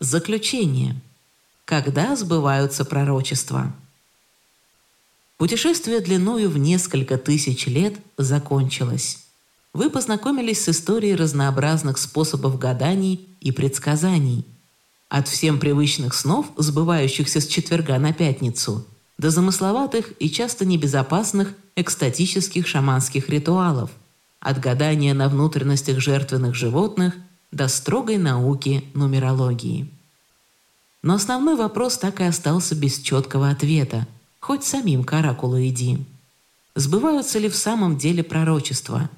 Заключение. Когда сбываются пророчества? Путешествие длиною в несколько тысяч лет закончилось. Вы познакомились с историей разнообразных способов гаданий и предсказаний. От всем привычных снов, сбывающихся с четверга на пятницу, до замысловатых и часто небезопасных экстатических шаманских ритуалов, от гадания на внутренностях жертвенных животных до строгой науки нумерологии. Но основной вопрос так и остался без четкого ответа – Хоть самим к оракулу иди. Сбываются ли в самом деле пророчества?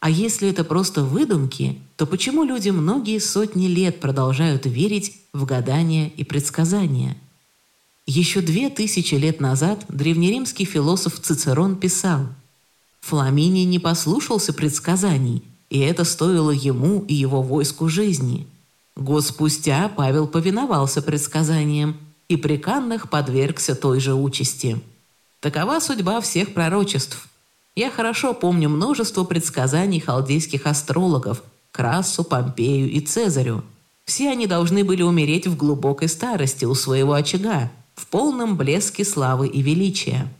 А если это просто выдумки, то почему люди многие сотни лет продолжают верить в гадания и предсказания? Еще две тысячи лет назад древнеримский философ Цицерон писал «Фламиний не послушался предсказаний, и это стоило ему и его войску жизни. Год спустя Павел повиновался предсказаниям, и при Каннах подвергся той же участи. Такова судьба всех пророчеств. Я хорошо помню множество предсказаний халдейских астрологов Красу, Помпею и Цезарю. Все они должны были умереть в глубокой старости у своего очага, в полном блеске славы и величия.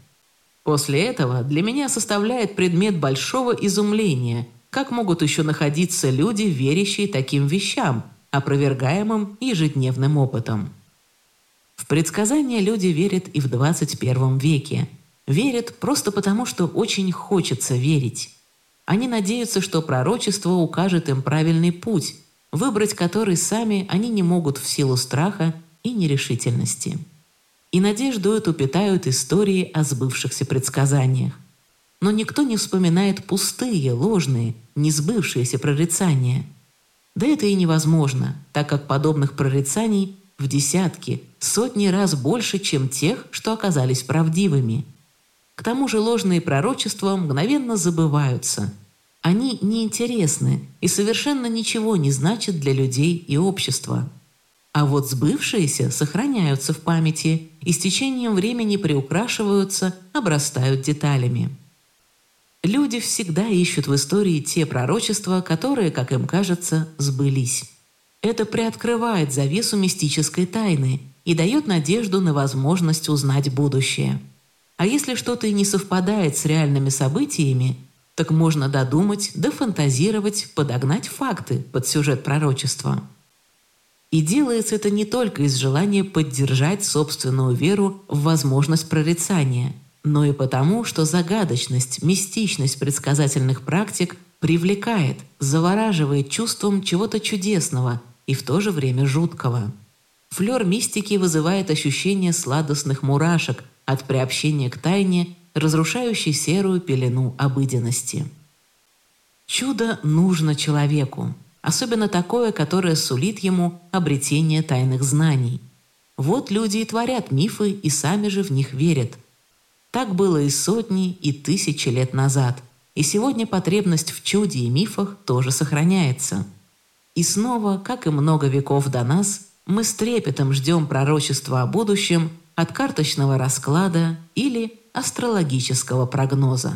После этого для меня составляет предмет большого изумления, как могут еще находиться люди, верящие таким вещам, опровергаемым ежедневным опытом. В предсказания люди верят и в 21 веке. Верят просто потому, что очень хочется верить. Они надеются, что пророчество укажет им правильный путь, выбрать который сами они не могут в силу страха и нерешительности. И надежду эту питают истории о сбывшихся предсказаниях. Но никто не вспоминает пустые, ложные, несбывшиеся прорицания. Да это и невозможно, так как подобных прорицаний в десятки, сотни раз больше, чем тех, что оказались правдивыми. К тому же ложные пророчества мгновенно забываются. Они неинтересны и совершенно ничего не значат для людей и общества. А вот сбывшиеся сохраняются в памяти и с течением времени приукрашиваются, обрастают деталями. Люди всегда ищут в истории те пророчества, которые, как им кажется, сбылись. Это приоткрывает завесу мистической тайны и дает надежду на возможность узнать будущее. А если что-то и не совпадает с реальными событиями, так можно додумать, дофантазировать, подогнать факты под сюжет пророчества. И делается это не только из желания поддержать собственную веру в возможность прорицания, но и потому, что загадочность, мистичность предсказательных практик привлекает, завораживает чувством чего-то чудесного – и в то же время жуткого. Флер мистики вызывает ощущение сладостных мурашек от приобщения к тайне, разрушающей серую пелену обыденности. Чудо нужно человеку, особенно такое, которое сулит ему обретение тайных знаний. Вот люди и творят мифы, и сами же в них верят. Так было и сотни, и тысячи лет назад, и сегодня потребность в чуде и мифах тоже сохраняется – и снова, как и много веков до нас, мы с трепетом ждем пророчества о будущем от карточного расклада или астрологического прогноза.